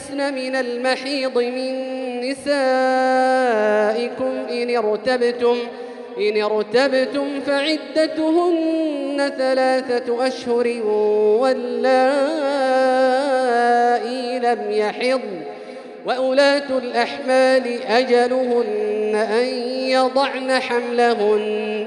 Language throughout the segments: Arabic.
يئسن من المحيض من نسائكم إن ارتبتم إن ارتبتم فعدتهن ثلاثة أشهر واللائي لم يحضن وأولاة الأحمال أجلهن أن يضعن حملهن.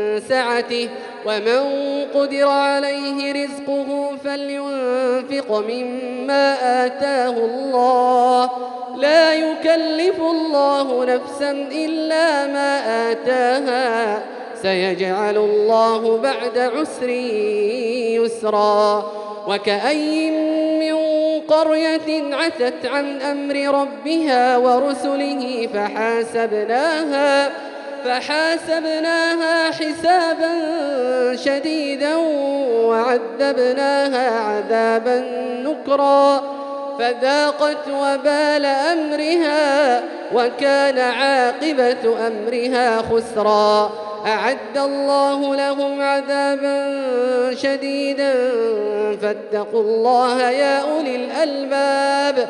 سعته ومن قدر عليه رزقه فلينفق مما آتاه الله. لا يكلف الله نفسا إلا ما آتاها. سيجعل الله بعد عسر يسرا. وكأي من قرية عتت عن أمر ربها ورسله فحاسبناها فحاسبناها حسابا شديدا وعذبناها عذابا نكرا فذاقت وبال أمرها وكان عاقبة أمرها خسرا أعد الله لهم عذابا شديدا فاتقوا الله يا أولي الألباب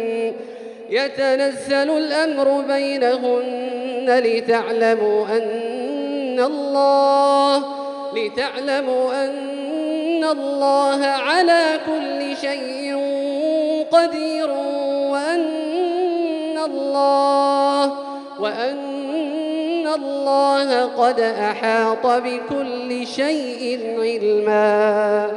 يتنزل الأمر بينهن لتعلموا أن الله لتعلموا أن الله على كل شيء قدير وأن الله وأن الله قد أحاط بكل شيء علما.